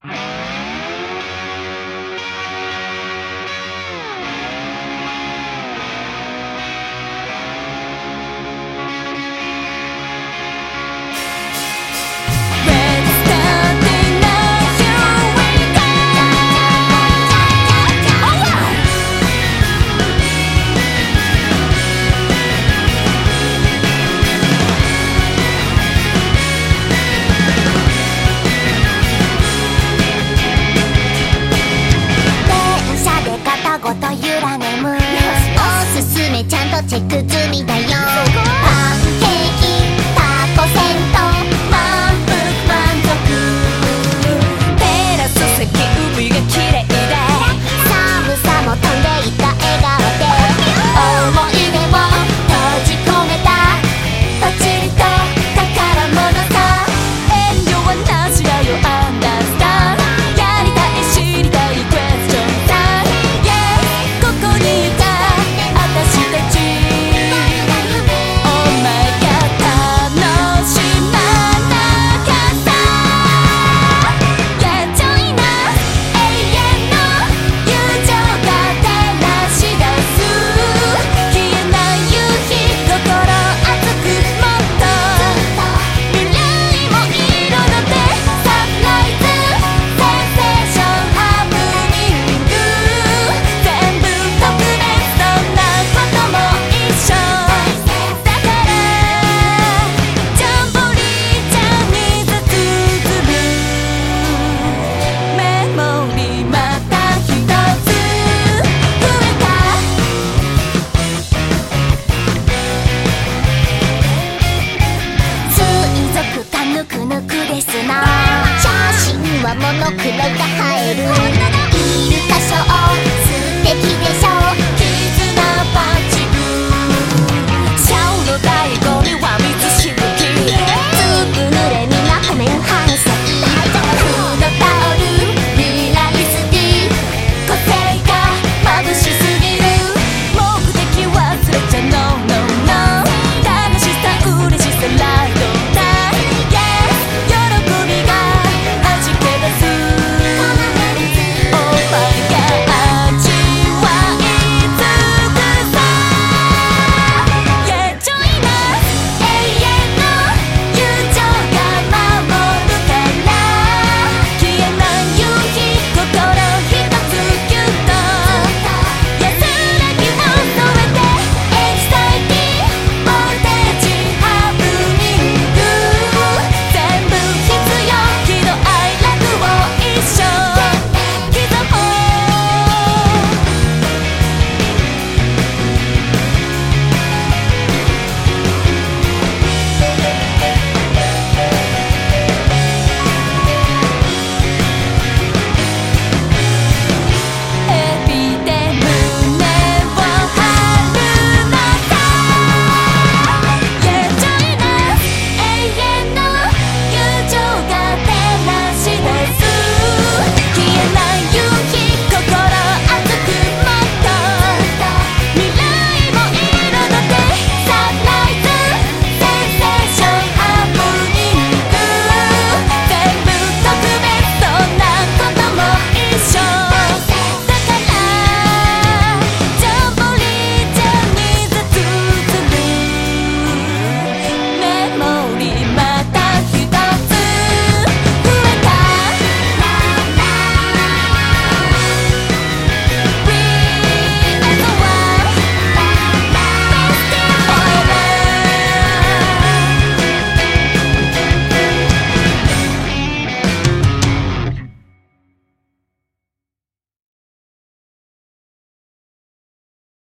チ take the くぬく